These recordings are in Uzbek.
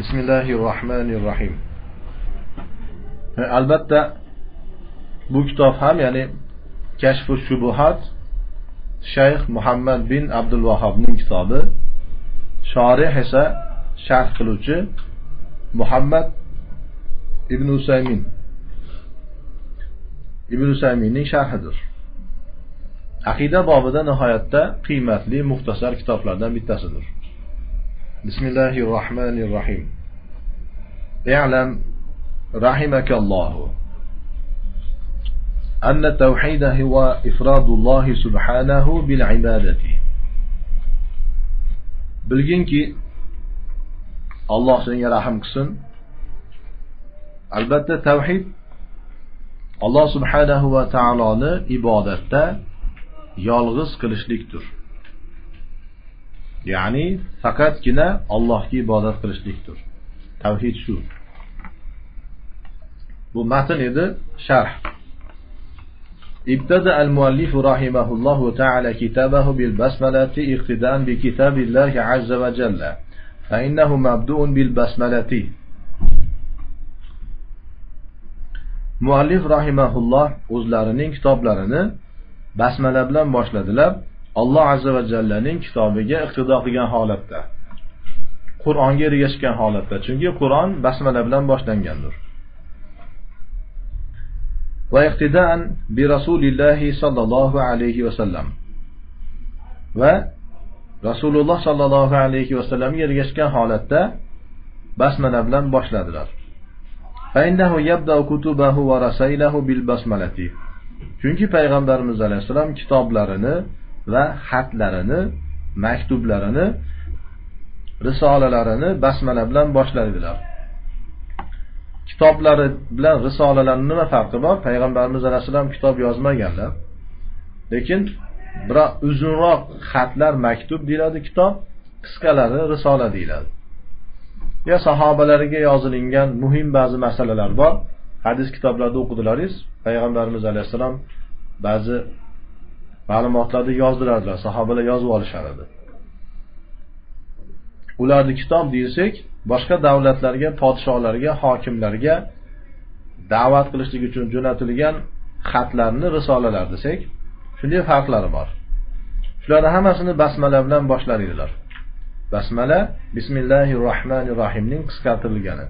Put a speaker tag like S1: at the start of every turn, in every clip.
S1: bismillahi rohmanir rohim albatta bu kitob ham ya'ni kashfu shubuhat shayx muhammad bin abdul vahobning kitobi. Shorih esa sharh qiluvchi muhammad ibn usaymin. Ibn usayminning sharhidir. Aqida bobida nihoyatda qiymatli muxtasar kitoblardan bittasidir بسم الله الرحمن الرحيم اعلم رحمك الله أن التوحيد هو إفراد الله سبحانه بالعبادة بلغن كي الله سنة رحمك سن البتة توحيد الله سبحانه وتعالى إبادته يالغز قلشلكتر ya'ni faqatgina allohga ibodat qilishlikdir tavhid shu bu matn edi sharh ابتدأ المؤلف رحمه الله تعالى كتابه بالبسملة اقتداء بكتاب الله عز وجل فإنه مبدوء بالبسملة muallif rahimaulloh o'zlarining kitoblarini basmala bilan boshladilar Alloh azza va jallaning kitobiga iqtido qilgan holatda. Qur'onga ergashgan holatda. Chunki qur'on basmala bilan boshlangandir. Va iqtidaan bi rasulillahi sollallohu alayhi vasallam va rasululloh sollallohu alayhi vasallamga ergashgan holatda basmala bilan boshladilar. Chunki payg'ambarimiz alayhissalom kitoblarini va xatlarini maktublarini risolalarini basmala bilan boshlaydilar kitoblari bilan risolalarni nima farqi bor? Payg'ambarimiz alayhissalom kitob yozmaganlar. Lekin biroq uzunroq xatlar maktub deyiladi kitob qisqalari risola deyiladi. Yo sahobalariga yozilingan muhim ba'zi masalalar bor. Hadis kitoblarida o'qidilaringiz payg'ambarimiz alayhissalom ba'zi ma'lumotlarni yozdirardilar sahobalar yozib olishar edi ularni kitob desak boshqa davlatlarga podsholarga hokimlarga da'vat qilishlik uchun jo'natilgan xatlarni risolalar desak shunday farqlari bor shularni hammasini basmala bilan boshlar edilar basmala bismillahi rohmanir rohimning qisqartirilgani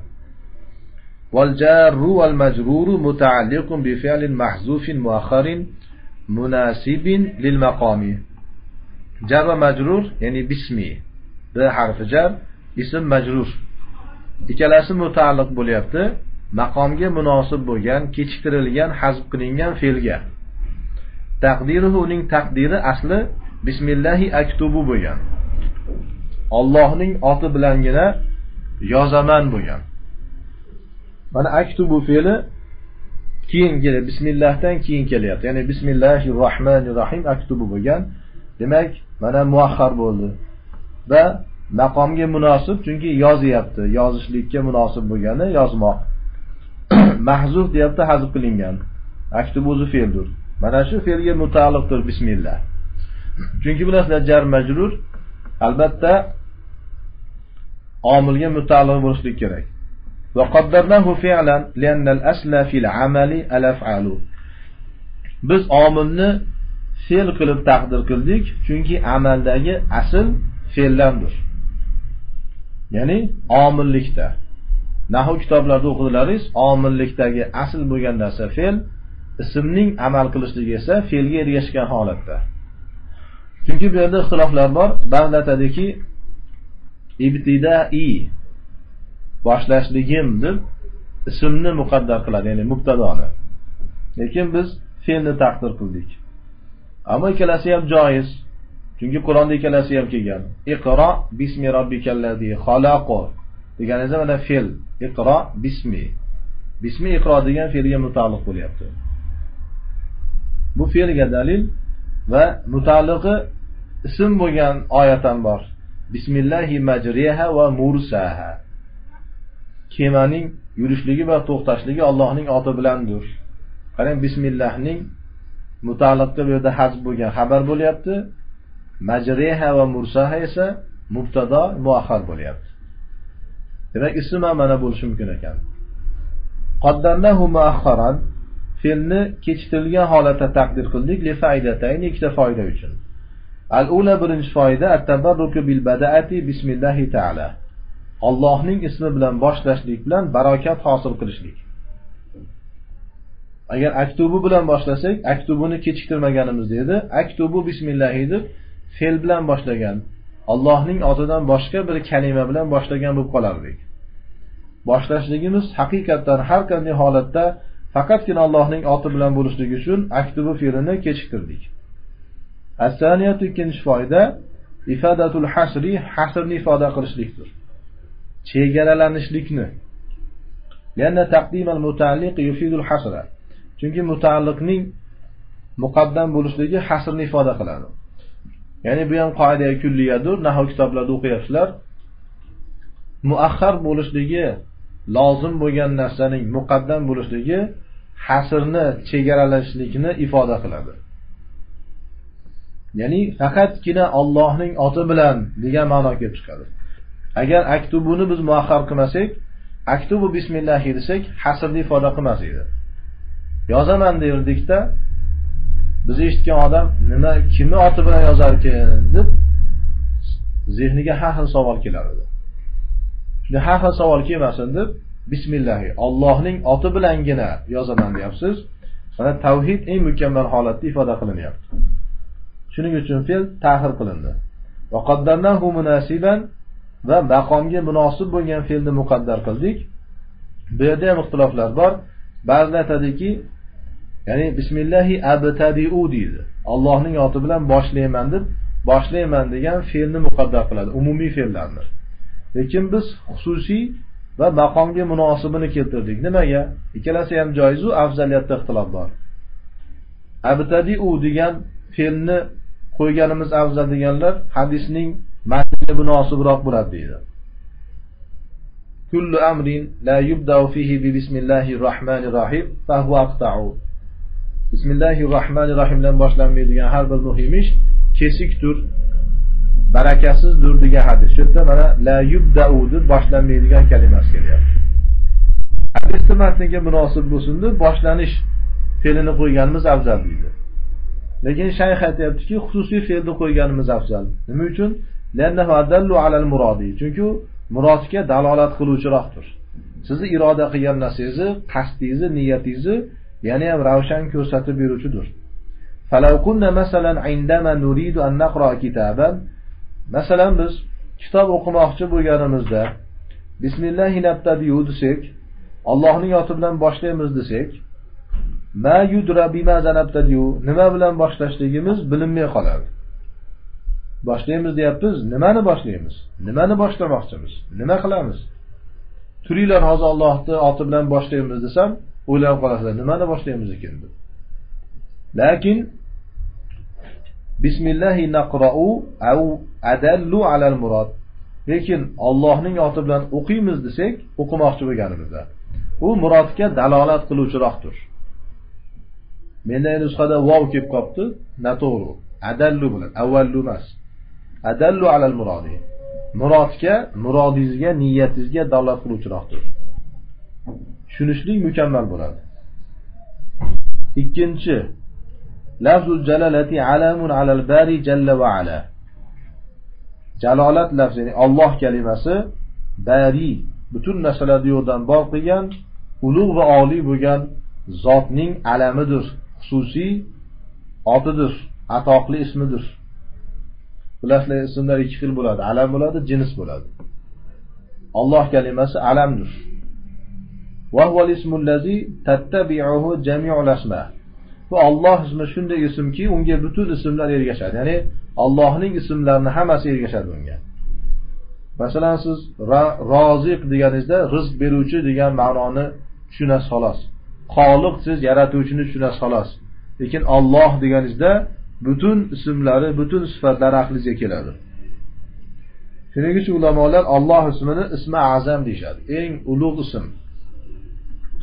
S1: والجار والمجرور متعلق بفعل محذوف مؤخر munasibin lil maqomi jar va majrur ya'ni bismi. B harfi jar ism majrur. Ikkalasi mutaalliq bo'lyapti. Maqomga munosib bo'lgan kechiktirilgan hazb qilingan fe'lga. Taqdiri uning taqdiri asli bismillahi aktubu bo'lgan. Ollohning oti bilangina yozaman bo'lgan. Mana aktubu fe'li keyin keladi bismillahdan keyin kelyapti. Ya'ni bismillahi rohmanir rohim aktubu bo'lgan. Demak mana muahhar bo'ldi. Va maqomga munosib chunki yozyapti. Yozishlikka munosib bo'lgani yozmoq. Mahzuf deyapti hazb qilingan. Aktubu o'zi fe'ldir mana shu fe'lga mutaalliqdir bismillah. Chunki bilasizlar jar majrur. Albatta omilga mutaalliq bo'lishlik kerak. وقدرناه فعلا لأن الأصل في العمل الأفعال biz omilni fe'l qilib taqdir qildik chunki amaldagi asl fe'llardir ya'ni omillikda nahu kitoblarda o'qidilaringiz omillikdagi asl bo'lgan narsa fe'l ismning amal qilishligi esa fe'lga ergashgan holatda chunki bu yerda ixtiloflar bor ba'zilar aytadiki ibtidai boshlashligim deb ismni muqaddar qiladi ya'ni mubtadoni lekin biz fe'lni taqdir qildik. Ammo ikkalasi ham joiz. Chunki qur'onda ikkalasi ham kelgan. Iqro bismi robbikallazi xalaqo deganingizda mana fe'l. Iqro bismi. Bismi iqro degan fe'lga mutaalliq bo'lyapti. Bu fe'lga dalil va mutaalliqi ism bo'lgan oyat ham bor. Bismillahi majriha va mursaha. Kemaning yurishligi va to'xtashligi Allohning oti bilandir. Qarang bismillahning mutaalliqqa bu yerda hazb bo'lgan xabar bo'lyapti. Majriha va mursaha esa mubtado muahhar bo'lyapti. Demak ism ham mana bo'lishi mumkin ekan. Qaddarnahu muaxxaran fe'lni kechiktirilgan holatda taqdir qildik li foydatayn ikkita foyda uchun. Al ula birinchi foyda at-tabarruku bil badaati bismillahi taala. Allohning ismi bilan boshlashlik bilan barokat hosil qilishlik. Agar aktubi bilan boshlasak aktubini kechiktirmaganimizda edi aktubu bismillahi deb fe'l bilan boshlagan Allohning otidan boshqa bir kalima bilan boshlagan bo'lib qolardik. Boshlashligimiz haqiqatdan har qanday holatda faqatgina Allohning oti bilan bo'lishligi uchun aktubi fe'lini kechiktirdik. As-saniyatu ikkinchi foyda ifadatul hasri hasrni ifoda qilishlikdir. Chegaralanishlikni. Mutaalliq yufidul hasra. Chunki mutaalliqning muqaddam bo'lishligi hasrni ifoda qiladi. Ya'ni bu ham qoida kulliyadur nahv kitoblarida o'qiyapsizlar. muahhar bo'lishligi lozim bo'lgan narsaning muqaddam bo'lishligi hasrni chegaralashlikni ifoda qiladi. Ya'ni faqatgina Allohning oti bilan degan ma'no kelib chiqadi. Agar aktubuni biz muahhar qilmasak, aktubu bismillah desak, hasrni ifoda qilmas edi. Yozaman derdikda biz eshitgan odam nima kimni oti bilan yozar ekan deb zehniga har xil savol kelar edi. Shunda har xil savol kelmasin deb bismillah Allohning oti bilangina yozaman deyapsiz. Mana tavhid eng mukammal holatda ifoda qilinyapti. Shuning uchun fe'l ta'xir qilindi. Va maqomga munosib bo'lgan fe'lni muqaddar qildik. Bu yerda ham ixtiloflar bor. Ba'zilar aytadiki, ya'ni bismillahi abtadiu deydi. Allohning oti bilan boshlayman deb boshlayman degan fe'lni muqaddar qiladi, umumiy fe'llarni. Lekin biz xususiy va maqomga munosibini keltirdik. Nimaga? Ikkalasi ham joiz afzaliyatda ixtilof bor. Abtadiu degan fe'lni qo'yganimiz afzal deganlar hadisning matniga munosibroq bo'ladi deydi. Kullu amrin la yubda'u fihi bi bismillahir rohmanir rohim fa huwa aqta'u. Bismillahir rohmanir rohim bilan boshlanmaydigan har bir muhim ish kesikdir, barakasizdir degan hadis. Shu yerda mana la yubda'u deb boshlanmaydigan kalimasi kelyapti. Hadisning matniga munosib bo'lsin deb boshlanish fe'lini qo'yganimiz afzal deydi. Lekin shayx aytayaptiki, xususiy fe'lni qo'yganimiz afzal. Nima uchun? Lannahu adallu. Chunki murodga dalolat qiluvchiroqdir. Sizni iroda qilgan narsangizni, qasdingizni, niyatingizni yana ham ravshan ko'rsatib beruvchidir. Falau kunna masalan indama nuridu an naqra kitaban masalan biz kitob o'qimoqchi bo'lganimizda bismillahi nabtadiyu desak, Allohning oti bilan boshlaymiz desak, ma yudra bima zanabtadiyu nima bilan boshlashligimiz bilinmay qoladi. Boshlaymiz deyapmiz, nimani boshlaymiz? Nimani boshlamoqchimiz? Nima qilamiz? Turinglar hozir Allohning oti bilan boshlaymiz desam, o'ylab qolasizlar, nimani boshlaymiz ekan deb. Lekin Bismillahi naqra'u au adallu alal murod Lekin Allohning oti bilan o'qiymiz desak, o'qimoqchi bo'lganimizda, u murodga dalolat qiluvchiroqdir. Menda nusxada vav kelib qolibdi, noto'g'ri. Adallu bilan, avvallu emas. Adallu alal murodi. Murodga, murodingizga, niyatingizga dalolat qiluvchiroqdir. Tushunishlik mukammal bo'ladi. Ikkinchi, lafzul jalalati alamun alal bari jalla va ala. Jalolat lafzi, ya'ni Alloh kalimasi bari butun narsalarni yo'qdan bor qilgan, ulug' va oliy bo'lgan zotning alamidir. xususiy otidir, atoqli ismidir. Bilasizlar, ismlar ikki xil bo'ladi. Alam bo'ladi, jins bo'ladi. Alloh kalimasi alamdir. Huval ismul tattabi'uhu jami'ul. Bu Alloh ismi shunday ismki, unga butun ismlar ergashadi. Ya'ni Allohning ismlarini hammasi ergashadi unga. Masalan, siz roziq deganingizda rizq beruvchi degan ma'noni tushunasiz xolos. Xoliq siz yaratuvchini tushunasiz xolos. Lekin Alloh deganingizda butun ismlari butun sifatlari aqlingizga keladi. Shuning uchun ulamolar olloh ismini ismi azam deyishadi. Eng ulug' ism.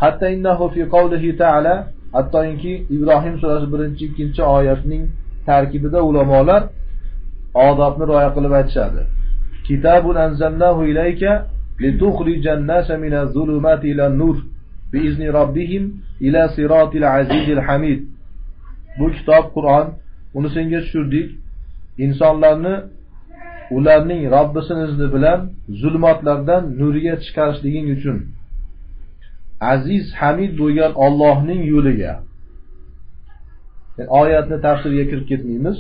S1: Hatto innahu fi qawlihi taala hattoki ibrohim surasi birinchi ikkinchi oyatning tarkibida ulamolar odobni rioya qilib aytishadi. Kitabun anzalnahu ilayka litukhrijan nasa minaz zulumati ila nur biizni robbihim ila siratil azizil hamid. Bu kitob qur'on uni senga tushirdik. Insonlarni ularning Robbisini izni bilan zulmatlardan nuriga chiqarishliging uchun. Aziz hamid bo'lgan Allohning yo'liga. Yani oyatni tafsiriga kirib ketmaymiz.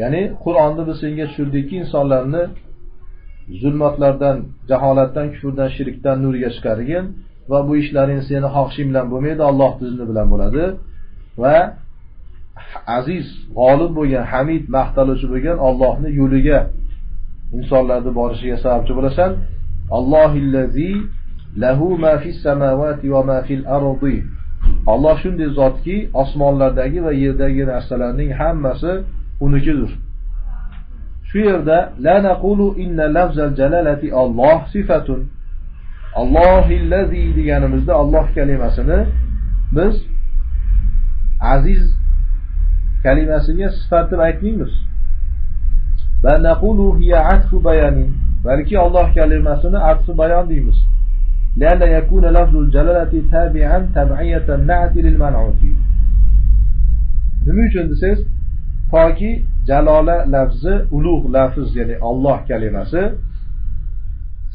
S1: Ya'ni Qur'onni biz senga tushirdikki insonlarni zulmatlardan jaholatdan kufrdan shirkdan nurga chiqargin va bu ishlaring seni xohishing bilan bo'lmaydi Alloh izni bilan bo'ladi. Va aziz g'olib bo'lgan hamid maqtaluvchi bo'lgan Allohning yo'liga insonlarni borishiga sababchi bo'lasan. Allohillazi lahu ma fis samawati va ma fil ardi. Alloh shunday zotki osmonlardagi va yerdagi narsalarning hammasi unikidir. Shu yerda la naqulu inna lafzal jalalati Alloh sifatun. Allohillazi deganimizda Alloh kalimasini biz aziz kalimasiga sifat deb aytmaymiz va naqulu hiya atfu bayanin balki Alloh kalimasini atfu bayon deymiz لأن يكون لفظ الجلالة تابعا تبعية النعت للمنعوت nima uchun desangiz toki jalola lafzi ulug' lafz ya'ni Alloh kalimasi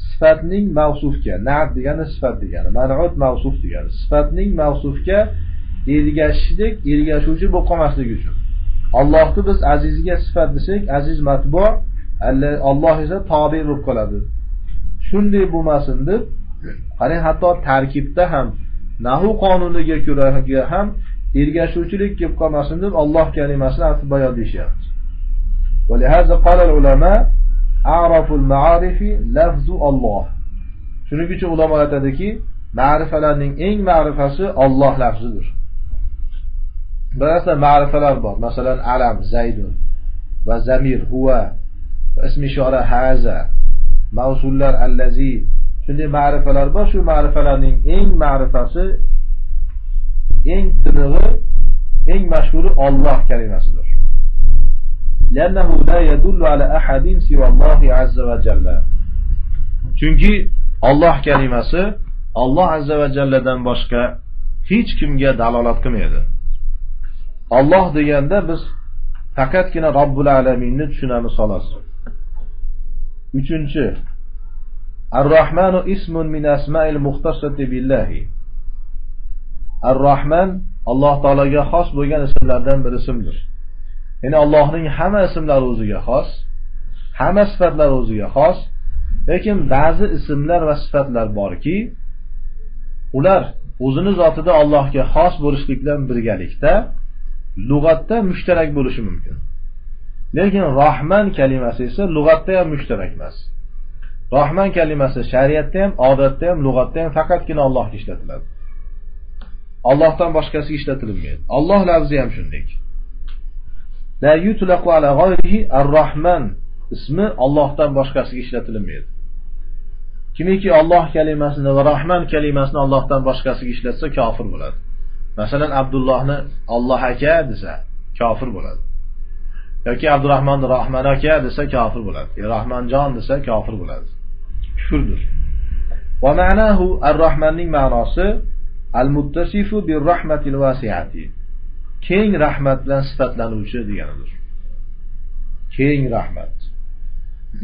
S1: sifatning mavsufga na'at degani sifat degani man'ut mavsuf degani sifatning mavsufga ergashishlik ergashuvchi bo'lib qolmasligi uchun Allohni biz azizga sifat desak aziz matbu Alloh esa tobe bo'lib qoladi shunday bo'lmasin deb qarang hatto tarkibda ham nahu qonuniga ko'ra ham ergashuvchilik kelib qolmasin deb Alloh kalimasini atib bayon deyishyapti ولهذا قال العلماء أعرف المعارف لفظ الله shuning uchun ulamolar aytadiki ma'rifalarning eng ma'rifasi Alloh lafzidir ba'zida ma'rifalar bor masalan alam zaydun va zamir huva va ismi ishora haza mavsullar allazi shunday ma'rifalar bor shu ma'rifalarning eng ma'rifasi eng tinig'i eng mashhuri Alloh kalimasidir لأنه لا يدل على أحد سوى الله عز وجل chunki Alloh kalimasi Alloh azza va jalladan boshqa hech kimga dalolat qilmaydi Alloh deganda biz faqatgina Robbul alaminni tushunamiz xolos. 3. Ar-Rahmanu ismun min asma'il muxtasati billahi. Ar-Rahman Alloh taolaga xos bo'lgan ismlardan bir ismdir. Ya'ni Allohning hamma ismlari o'ziga xos, hamma sifatlari o'ziga xos, lekin ba'zi ismlar va sifatlar borki, ular o'zini zotida Allohga xos bo'lishlik bilan birgalikda lug'atda mushtarak bo'lishi mumkin. Lekin rohman kalimasi esa lug'atda ham mushtarak emas. rohman kalimasi shariatda ham, odatda ham, lug'atda ham faqatgina Allohga ishlatiladi. Allohdan boshqasiga ishlatilmaydi. Alloh lafzi ham shunday. La yutlaqu ala g'ayrihi ar rohman ismi Allohdan boshqasiga ishlatilmaydi. Kimiki Alloh kalimasini va Rahman kalimasini Allohdan boshqasiga ishlatsa kofir bo'ladi. Masalan, Abdullohni Alloh aka desa, kofir bo'ladi. yoki Abdurahmonni rohman aka desa kofir bo'ladi. Rahmanjon desa kofir bo'ladi. Kufrdir. Va ma'nahu ar rohmanning ma'nosi al-muttasifu bir-rahmatil vasiati Keng rahmat bilan sifatlanuvchi deganidir. Keng rahmat.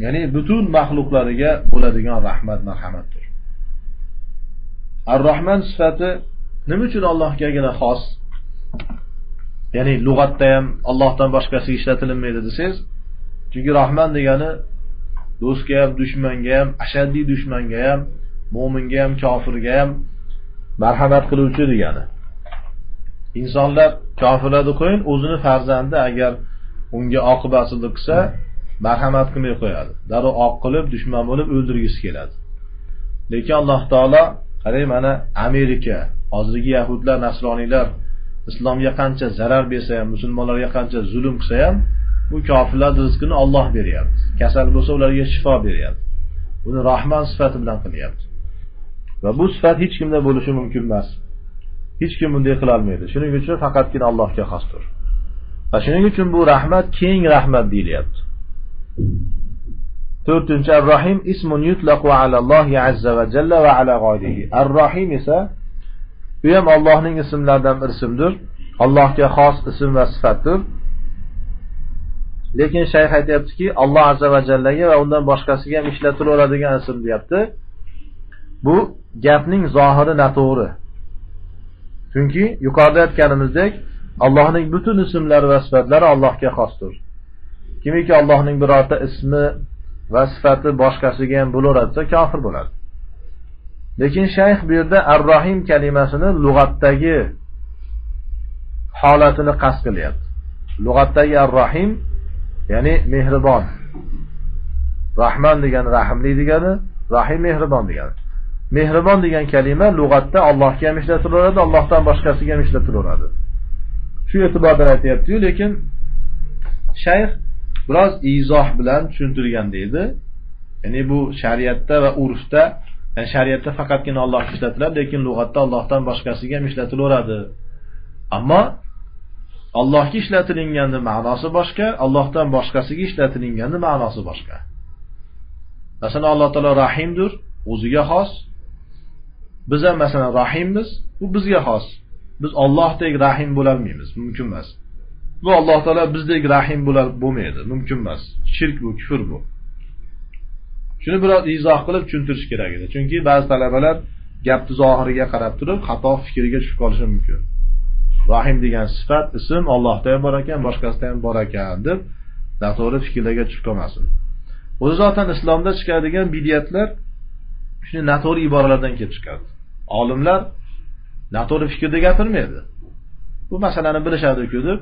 S1: Ya'ni butun maxluqlariga bo'ladigan rahmat marhamatdir. ar rohman sifati nima uchun Allohgagina xos? Ya'ni lug'atda ham Allohdan boshqasi ishlatilmaydi desangiz, chunki Rahman degani do'stga ham, dushmanga ham, ashaddiy dushmanga ham, mo'minga ham, kofirga ham marhamat qiluvchi degani. Insonlar kofirlarni qo'ying o'zini farzandi agar unga oqibatsizlik qilsa, marhamat qilmay qo'yadi. Darrov oq qilib, dushman bo'lib o'ldirgisi keladi. Lekin Alloh taolo qarang mana Amerika, hozirgi yahudlar, nasroniylar islomga qancha zarar bersa ham, musulmonlarga qancha zulm qilsa ham, bu kofirlar rizqini Alloh beryapti. Kasal bo'lsa ularga shifo beryapti. Buni rahmon sifati bilan qilyapti. Va bu sifat hech kimda bo'lishi mumkin emas. Hech kim bunday qila olmaydi. Shuning uchun faqatgina Allohga xosdir. Va shuning uchun bu rahmat keng rahmat deyilyapti. To'rtinchi ar rohim ismun yutlaqu alallohi azza va jalla va ala g'oyrihi ar rohim esa u ham allohning ismlaridan bir ismdir allohga xos ism va sifatdir. Lekin shayx aytyaptiki alloh azza va jallaga va undan boshqasiga ham ishlatilaveradigan ism deyapti. Bu gapning zohiri noto'g'ri chunki yuqorida aytganimizdek allohning butun ismlari va sifatlari allohga xosdir. Kimiki allohning birorta ismi va sifati boshqasiga ham bo'laveradisa kofir bo'ladi. Lekin shayx bu yerda ar rohim kalimasini lug'atdagi holatini qasd qilyapti. Lug'atdagi ar rohim ya'ni mehribon. Rahman degani rahmli degani rahim mehribon degani. Mehribon degan kalima lug'atda allohga ham ishlatilaveradi allohdan boshqasiga ham ishlatilaveradi. Shu e'tibordan aytyaptiyu lekin shayx biroz izoh bilan tushuntirgan deydi. Ya'ni bu shariatda va urfda yani shariatda faqatgina olloh ishlatiladi lekin lug'atda allohdan boshqasiga ham ishlatilaveradi. Ammo allohga ishlatilinganni ma'nosi boshqa allohdan boshqasiga ishlatilinganni ma'nosi boshqa. Masalan alloh taolo rahimdir o'ziga xos. Biz ham masalan rahimmiz u bizga xos. Biz ollohdek rahim bo'lolmaymiz mumkin emas. Bu alloh taolo bizdek rahim bo'lmaydi. Mumkin emas. Shirk bu kufr bu. Shuni biroz izoh qilib tushuntirish kerak edi. Chunki ba'zi talabalar gapni zohiriga qarab turib xato fikriga tushib qolishi mumkin. Rahim degan sifat ism ollohda ham bor ekan boshqasida ham bor ekan deb noto'g'ri fikrlarga tushib qolmasin. O'zi zotan islomda chiqadigan bidiyatlar shuni noto'g'ri iboralardan kelib chiqadi. Olimlar noto'g'ri fikrda gapirmaydi. Bu masalani bilishadiku deb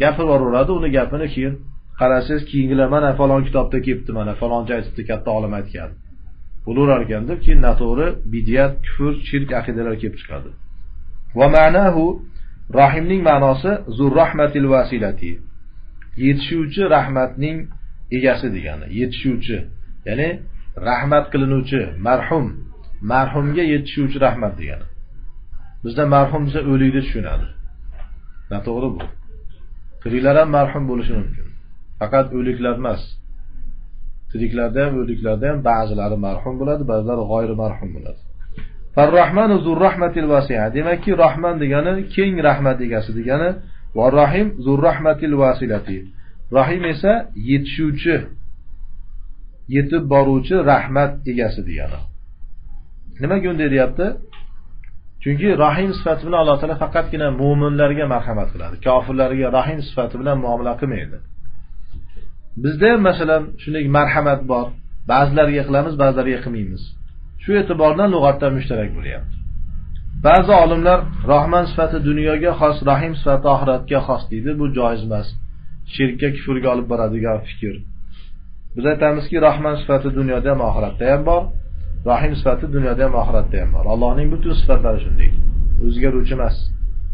S1: gapirib yuboraveradi uni gapini keyin qarasangiz keyingilar mana falon kitobda kelibdi mana falonchi aytibdi katta olim aytgan. Bo'laverar ekan deb keyin noto'g'ri bidiyat kufr shirk aqidalar kelib chiqadi. Va ma'nahu rohimning ma'nosi zurrahmatil vasilati. Yetishuvchi rahmatning egasi degani yetishuvchi. Ya'ni rahmat qilinuvchi marhum marhumga yetishuvchi rahmat degani. Bizda marhum desa o'likni tushunadi. Noto'g'ri bu. Tiriklar ham marhum bo'lishi mumkin faqat o'liklar emas tiriklarda ham o'liklarda ham ba'zilari marhum bo'ladi ba'zilari g'oyri marhum bo'ladi Farrahmanu zurrahmatil vasi'a. Demakki, Rahman degani keng rahmat egasi degani va Rahim zurrahmatil vasilati. Rahim esa yetishuvchi, yetib boruvchi rahmat egasi degani. Nimaga unday deyapti? Chunki Rahim sifati bilan Alloh taolo faqatgina mo'minlarga marhamat qiladi. Kofirlarga Rahim sifati bilan muomala qilmaydi. Bizda ham masalan shunday marhamat bor. Ba'zilarga qilamiz, ba'zilarga qilmaymiz. shu e'tibordan lug'atda mushtarak bo'lyapti ba'zi olimlar rohman sifati dunyoga xos rahim sifati oxiratga xos deydi bu joiz emas shirkka kufrga olib boradigan fikr biz aytamizki rahman sifati dunyoda ham oxiratda ham bor rahim sifati dunyoda ham oxiratda ham bor allohning butun sifatlari shunday o'zgaruvchi emas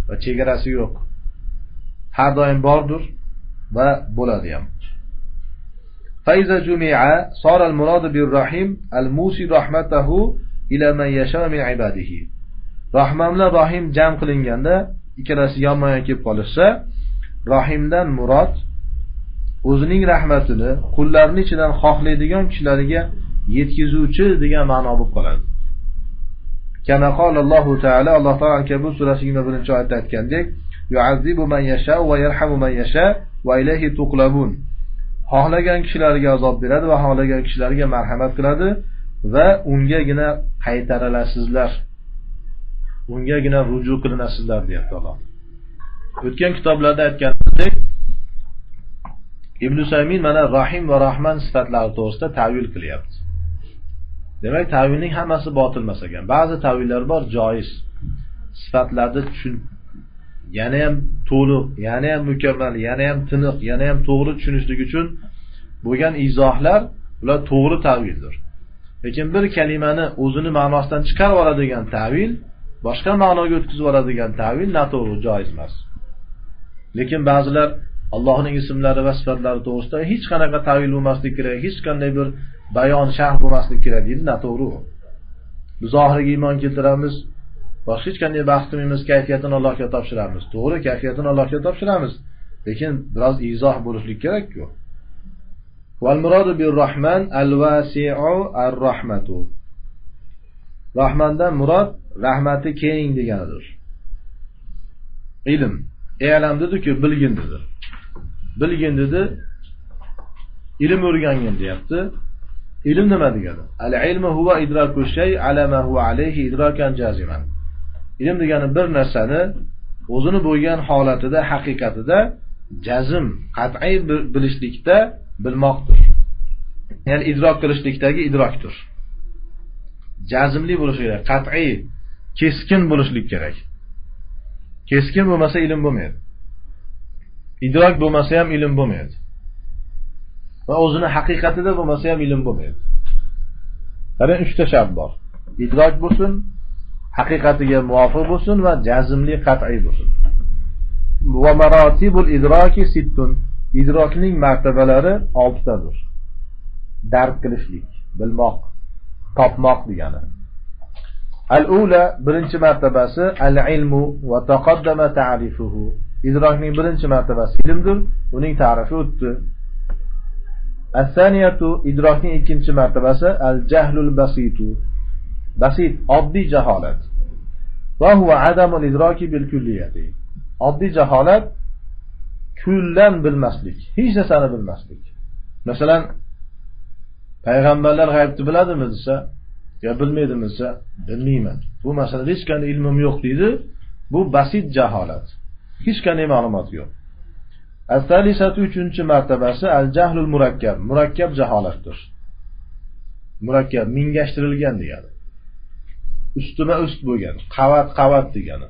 S1: va chegarasi yo'q har doim bordir va bo'ladi ham فإذا جمع صار المراد بالرحيم الموسي رحمته إلى من يشاء من عباده rahman bilan rohim jam qilinganda ikkalasi yonma yon kelib qolishsa rohimdan murod o'zining rahmatini qullarni ichidan xohlaydigan kishilariga yetkazuvchi degan ma'no bo'lib qoladi. Allohu taolo alloh taolo ankabut surasi yigirma birinchi oyatda aytgandek yu'azzibu man yasha va yarhamu man yasha va ilayhi tuqlabun xohlagan kishilarga azob beradi va xohlagan kishilarga marhamat qiladi va ungagina qaytarilasizlar ungagina ruju qilinasizlar deyapti alloh. O'tgan kitoblarda aytganimizdek ibn saymin mana rahim va rahman sifatlari to'g'risida tavil qilyapti. Demak tavilning hammasi botil emas ekan ba'zi tavillar bor joiz. Sifatlarni tushun yana ham to'liq yana ham mukammal yana ham tiniq yana ham to'g'ri tushunishlik uchun bo'lgan izohlar ular to'g'ri tavildir lekin bir kalimani o'zini ma'nosidan chiqarib yuboradigan tavil boshqa ma'noga o'tkazib yuboradigan tavil noto'g'ri joiz emas. Lekin ba'zilar allohning ismlari va sifatlari to'g'risida hech qanaqa tavil bo'lmasligi kerak hech qanday bir bayon sharh bo'lmaslik kerak deydi noto'g'ri u biz oxiriga iymon keltiramiz. Boshqa hech qanday bahs qilmaymiz kayfiyatini allohga topshiramiz. To'g'ri kayfiyatini allohga topshiramiz. Lekin biroz izoh bo'lishlik kerakku. Rahman rahmandan murod rahmati keng deganidir. Ilm. Elam dediku bilgin dedi. Bilgin dedi. Ilm o'rgangin deyapti. Ilm nima degani? Al ilmu huwa idroku shay ala ma huwa alayhi idrokan jaziman. Ilm degani bir narsani o'zini bo'lgan holatida haqiqatida jazm qat'iy bilishlikda bilmoqdir. Ya'ni idrok qilishlikdagi idrokdir. Jazmli bo'lishi kerak qat'iy keskin bo'lishlik kerak. Keskin bo'lmasa ilm bo'lmaydi. Idrok bo'lmasa ham ilm bo'lmaydi. Va o'zini haqiqatida bo'lmasa ham ilm bo'lmaydi. Qarang uchta shart bor. Idrok bo'lsin haqiqatiga muvofiq bo'lsin va jazmli qat'iy bo'lsin. Va marotibul idroki sittun. Idrokning martabalari oltitadir. Dark qilishlik bilmoq topmoq degani. Al ula birinchi martabasi al ilmu va taqaddama ta'rifuhu. Idrokning birinchi martabasi as-saniyatu idrokning ikkinchi martabasi al jahlul basitu. Basit oddiy jaholat. Va huwa adamul idroki bil kulliyati. Oddiy jaholat kullan bilmaslik hech narsani bilmaslik. Masalan payg'ambarlar g'aybni biladimi desa yo bilmaydimi desa bilmayman. Bu masalada hech qanday ilmim yo'q deydi. Bu basit jaholat. Hech qanday ma'lumot yo'q. As-salisatu 3-martabasi al-jahlul murakkab. Murakkab jaholatdir. Murakkab mingashtirilgan degani. ustima ust bo'lgan, qavat-qavat degani.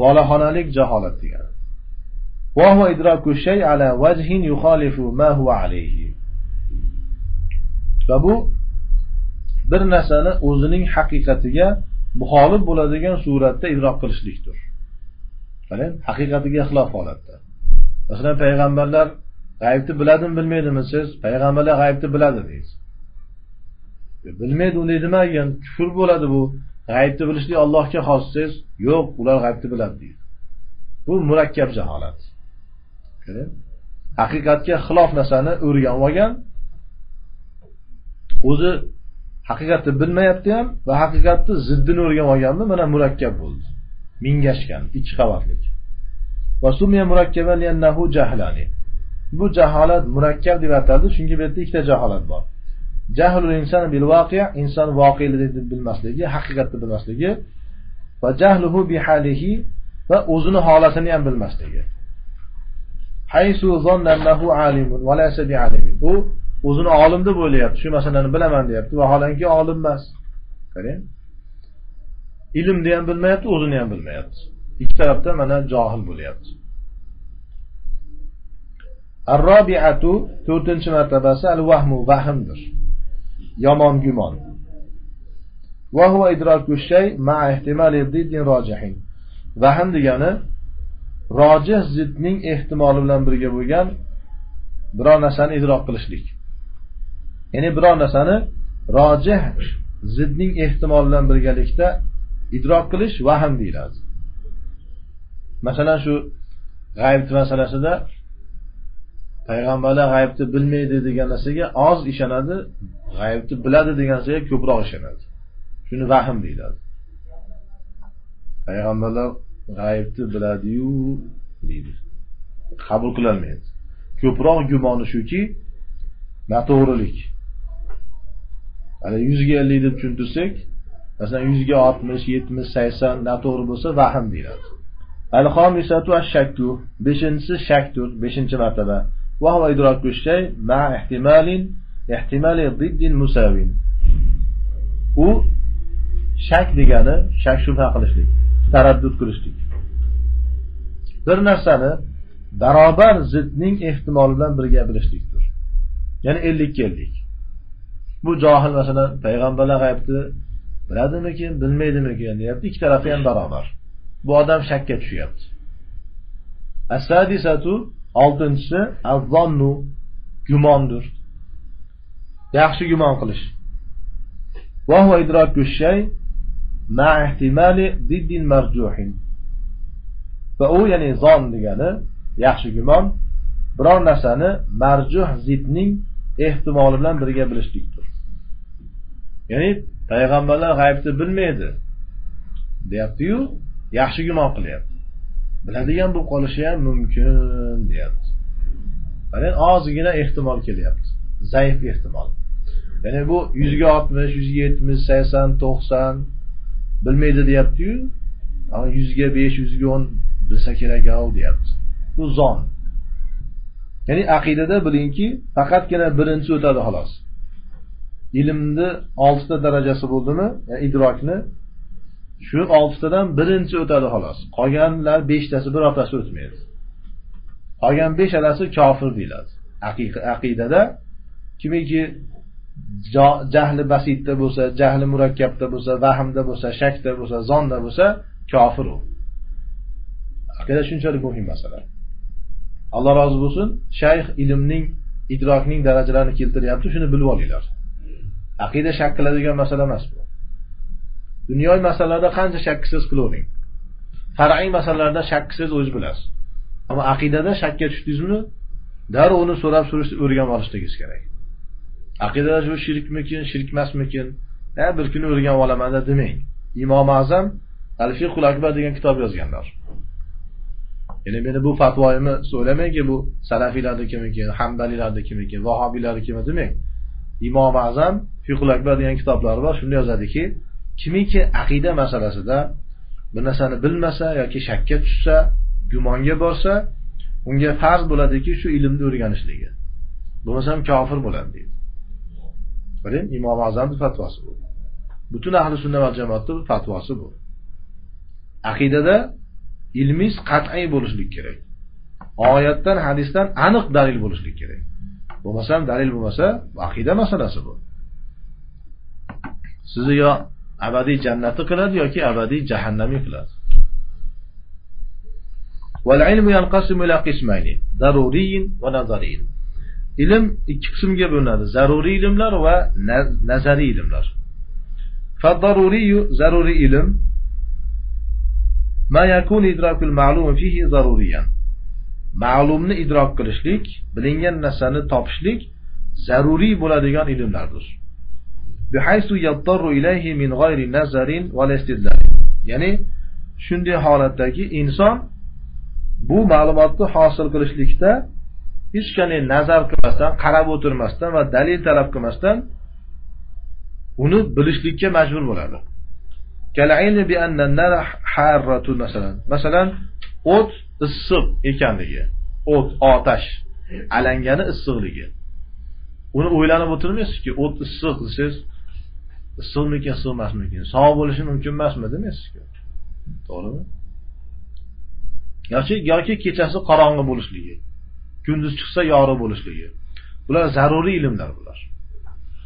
S1: Bolaxonalik jaholat degani. Wa huwa idraku ala wajhin yukhalifu ma huwa alayhi. Va bu bir narsani o'zining haqiqatiga muxolif bo'ladigan suratda idrok qilishlikdir. Qarang, haqiqatiga xilof holatda. Masalan payg'ambarlar g'aybni biladimi bilmaydimi siz? Payg'ambarlar g'aybni biladi deysiz. E, bilmaydi unday demagan kufr bo'ladi bu g'aybni bilishlik allohga xos siz? Yo'q ular g'aybni biladi deydi. Bu murakkab jaholat. Haqiqatga xilof narsani o'rganib olgan o'zi haqiqatni bilmayapti ham va haqiqatni ziddini o'rganib olganmi mana murakkab bo'ldi. Mingashgan ikki qavatlik. Bu jaholat murakkab deb ataldi chunki bu yerda ikkita jaholat bor. Jahlul inson bil voqea inson voqelikni bilmasligi haqiqatni bilmasligi. Va jahluhu bi halihi va o'zini holatini ham bilmasligi. Haysu zonna annahu alimun va laysa bi alimin u o'zini olim deb o'ylayapti shu masalani bilaman deyapti. Vaholanki olim emas. Qarang. Ilmni ham bilmayapti o'zini ham bilmayapti. Ikki tarafda mana johil bo'lyapti. Arrobiatu to'rtinchi martabasi al vahmu vahmdir. Yomon gumon. Vahm degani rojih zidning ehtimoli bilan birga bo'lgan biror narsani idrok qilishlik. Ya'ni biror narsani rojih zidning ehtimoli bilan birgalikda idrok qilish vahm deyiladi. Masalan shu g'aybni masalasida payg'ambarlar g'aybni bilmaydi degan narsaga oz ishonadi g'aybni biladi degan narsaga ko'proq ishonadi. Shuni vahm deyiladi. Payg'ambarlar g'aybni biladiyu deydi. Qabul qilolmaydi ko'proq gumoni shuki noto'g'rilik. Ana yuzga ellik deb tushuntirsak masalan yuzga oltmish yetmish sakson noto'g'ri bo'lsa vahm deyiladi. al xomisatu ash-shakku 5-si shaktur 5-chi martaba. Va huwa idroku shay ma ihtimalin ihtimali ziddin musawin. U shak degani shak shubha qilishlik taraddud qilishlik. Bir narsani barobar zidning ehtimoli bilan birga bilishlikdir. Ya'ni ellikka ellik. Bu johil masalan payg'ambarlar g'aybni biladimikin bilmaydimikin? Deyapti. Ikki tarafi ham barobar. bu odam shakka tushyapti asadisatu oltinchisi azzonnu gumondir yaxshi gumon qilish وهو إدراك الشيء مع احتمال ضد مرجوح va u ya'ni zon degani yaxshi gumon biror narsani marjuh zidning ehtimoli bilan birga bilishlikdir ya'ni payg'ambarlar g'aybni bilmaydi deyaptiyu Yaxshi gumon qilyapti. Biladigan bo'lib qolishi ham mumkin deyapti. Mana ozgina ehtimol kelyapti. Zaif ehtimol. Ya'ni bu yuzga oltmish yuzga yetmish sakson to'qson bilmaydi deyaptiyu yuzga besh yuzga o'n bilsa kerak deyapti. Bu zon. Ya'ni aqidada bilingki faqatgina birinchi o'tadi xolos. Ilmni oltita darajasi bo'ldimi idrokni shu oltitadan birinchi o'tadi xolos. Qolganlar beshtasi birortasi o'tmaydi. Qolgan beshalasi kofir deyiladi. Aqidada kimiki jahli basitda bo'lsa jahli murakkabda bo'lsa vahmda bo'lsa shakda bo'lsa zonda bo'lsa kofir u. Aqida shunchalik muhim masala. Alloh rozi bo'lsin shayx ilmning idrokning darajalarini keltiryapti shuni bilib olinglar. Aqida shak qiladigan masala emas bu. Dunyoviy masalalarda qancha shakkisiz qilavering far'iy masalalarda shakkisiz o'zi bilasiz. Ammo aqidada shakka tushdingizmi darrov uni so'rab surishni o'rganib olishligingiz kerak. Aqidada shu shirkmikin shirk emasmikin bir kuni o'rganib olamanda demang. Imom azam al fiqul akbar degan kitob yozganlar. Ya'ni meni bu fatvoyimni so'ramangki bu salafiylarnikimikin hambaliylarnikimikin vahobiylarnikimi demang. Imom azam fiqul akbar degan kitoblari bor shunda yozadiki kimiki aqida masalasida bir narsani bilmasa yoki shakka tushsa gumonga borsa unga farz bo'ladiki shu ilmni o'rganishligi. Bo'lmasam kofir bo'ladi deydi. Biling imom azamni fatvosi bu. Butun ahli sunna va jamoatni fatvosi bu. Aqidada ilmingiz qat'iy bo'lishlik kerak. Oyatdan hadisdan aniq dalil bo'lishlik kerak. Bo'lmasam dalil bo'lmasa aqida masalasi bu. Sizni yo abadiy jannati qiladi yoki abadiy jahannamiy qiladi والعلم ينقسم إلى قسمين ضروري ونظري ilm ikki qismga bo'linadi zaruriy ilmlar va nazariy ilmlar zaruriy ilm ma yakun idrokul ma'lum fihi zaruriyan ma'lumni idrok qilishlik bilingan narsani topishlik zaruriy bo'ladigan ilmlardir Ya'ni shunday holatdagi inson bu ma'lumotni hosil qilishlikda hech qanday nazar qilmasdan qarab o'tirmasdan va dalil talab qilmasdan uni bilishlikka majbur bo'ladi. Masalan o't issiq ekanligi o't otash alangani issiqligi. Uni o'ylanib o'tirmaysizki o't issiq desangiz issiqmikin issiq emasmikin sovuq bo'lishi mumkin emasmi demaysizku to'g'rimi? Yoki yoki kechasi qorong'i bo'lishligi kunduz chiqsa yorug' bo'lishligi. Bular zaruriy ilmlar bular.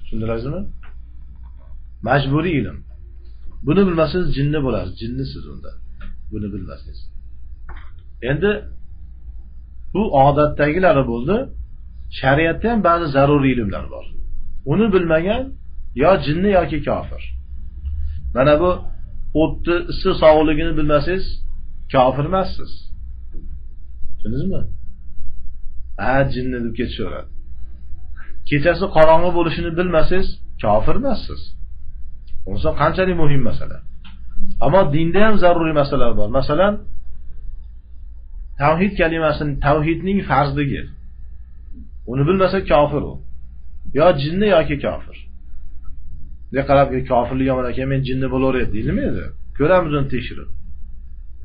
S1: Tushundilaringizmi majburiy ilm. Buni bilmasangiz jinni bo'lasiz jinnisiz unda. Buni bilmasangiz. Endi bu odatdagilari bo'ldi. Shariatda ham ba'zi zaruriy ilmlar bor. Uni bilmagan yo jinni yoki kofir mana bu o'tni issiq sovuqligini bilmasangiz kofir emassiz tushundingizmi ha jinni deb ketishaveradi kechasi qorong'i bo'lishini bilmasangiz kofir emassiz bo'lsa qanchalik muhim masala ammo dinda ham zaruriy masalalar bor masalan tavhid kalimasini tavhidning farzligi uni bilmasa kofir u yo jinni yoki kofir bunga qarab kofirlik yomon ekan men jinni bo'laveradi deyilmaydi ko'ramiz uni tekshirib.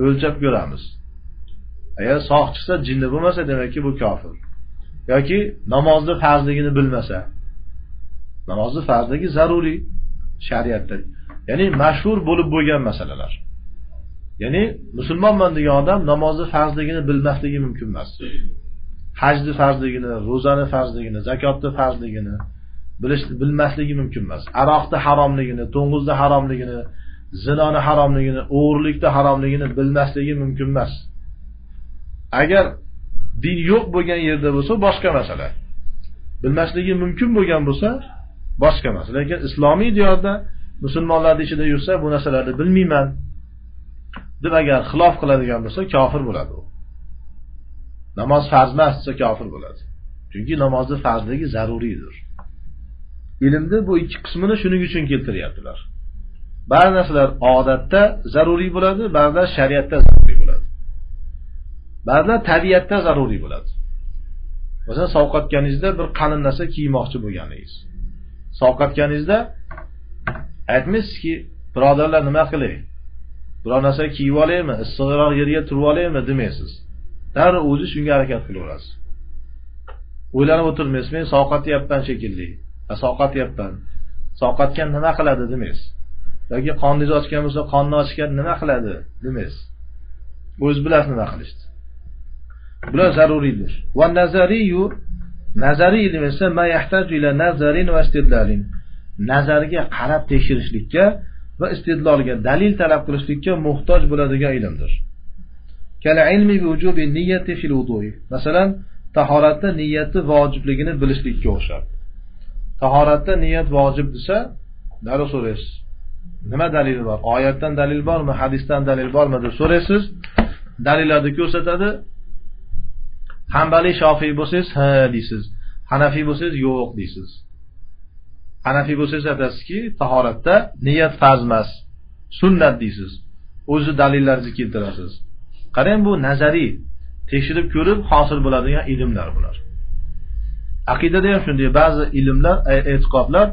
S1: O'lchab ko'ramiz. Agar sog' chiqsa jinni bo'lmasa demakki bu kofir. Yoki namozni farzligini bilmasa. Namozni farzligi zaruriy shariatda. Ya'ni mashhur bo'lib bo'lgan masalalar. Ya'ni musulmonman degan odam namozni farzligini bilmasligi mumkin emas. Hajni farzligini ro'zani farzligini zakotni farzligini bilish bilmasligi mumkin emas. Aroqni haromligini to'ng'izni haromligini zinoni haromligini o'g'irlikni haromligini bilmasligi mumkin emas. Agar din yo'q bo'lgan yerda bo'lsa boshqa masala. Bilmasligi mumkin bo'lgan bo'lsa boshqa masala. Lekin islomiy diyorda musulmonlarni ichida yursa bu narsalarni bilmayman deb agar xilof qiladigan bo'lsa kofir bo'ladi u. Namoz farz emas desa kofir bo'ladi. Chunki namozni farzligi zaruriydir. Ilmni bu ikki qismini shuning uchun keltiryaptilar. Ba'zi narsalar odatda zaruriy bo'ladi ba'zilar shariatda zaruriy bo'ladi. Ba'zilar tabiatda zaruriy bo'ladi. Masalan sovqatganingizda bir qalin narsa kiymoqchi bo'lganingiz. Sovqatganingizda aytmaysizki birodarlar nima qilay? Biror narsa kiyib olaymi issiqroq yerga turib olaymi demaysiz. Darrov o'zi shunga harakat qilaverasiz. O'ylanib o'tirmaysiz men sovqatyapman shekilli. Sovqatyapman sovqatgan nima qiladi demaysiz. Yoki qoningiz ochgan bo'lsa qonni ochgan nima qiladi demaysiz. O'zi bilasiz nima qilishni. Bular zaruriydir. Va nazariyu nazariy ilm esa nazarin va istidlalin. Nazarga qarab tekshirishlikka va istidlolga dalil talab qilishlikka muhtoj bo'ladigan ilmdir. Masalan tahoratda niyati vojibligini bilishlikka o'xshab. Tahoratda niyat vojib desa darrov so'raysiz. Nima dalil bor? Oyatdan dalil bormi? Hadisdan dalil bormi deb so'raysiz. Dalillarni ko'rsatadi. Hambaliy shofiy bo'lsangiz ha deysiz. Hanafiy bo'lsangiz yo'q deysiz. Hanafiy bo'lsangiz aytasizki tahoratda niyat farz emas sunnat deysiz. O'zi dalillaringizni keltirasiz. Qarang bu nazariy tekshirib ko'rib hosil bo'ladigan ilmlar bular. Aqidada ham shunday. Ba'zi ilmlar e, e'tiqodlar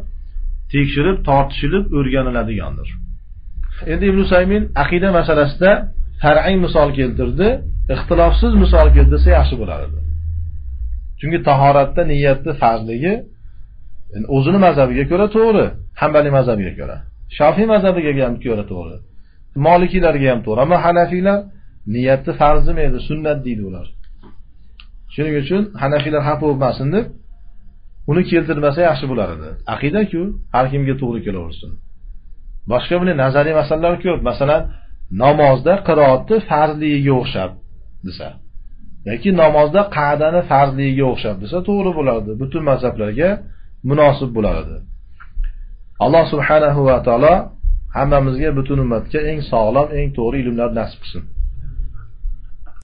S1: tekshirib tortishilib o'rganiladigandir. Endi ibn saymin aqida masalasida far'iy misol keltirdi ixtilofsiz misol keltirsa yaxshi bo'lar edi. Chunki tahoratda niyatni farzligi o'zini mazhabiga ko'ra to'g'ri hambaliy mazhabiga ko'ra. Shofiy mazhabiga ham ko'ra to'g'ri. Molikiylarga ham to'g'ri. Ammo hanafiylar niyatni farz demaydi sunnat deydi ular. Shuning uchun hanafiylar xafa bo'lmasin deb uni keltirmasa yaxshi bo'lar edi. Aqidaku har kimga to'g'ri kelaversin. Boshqa bunday nazariy masalalar ko'p masalan namozda qiroatni farzligiga o'xshab desa yoki namozda qa'dani farzligiga o'xshab desa to'g'ri bo'lardi. Butun mazhablarga munosib bo'lar edi. Alloh subhanahu va taolo hammamizga butun ummatga eng sog'lom eng to'g'ri ilmlar nasib qilsin.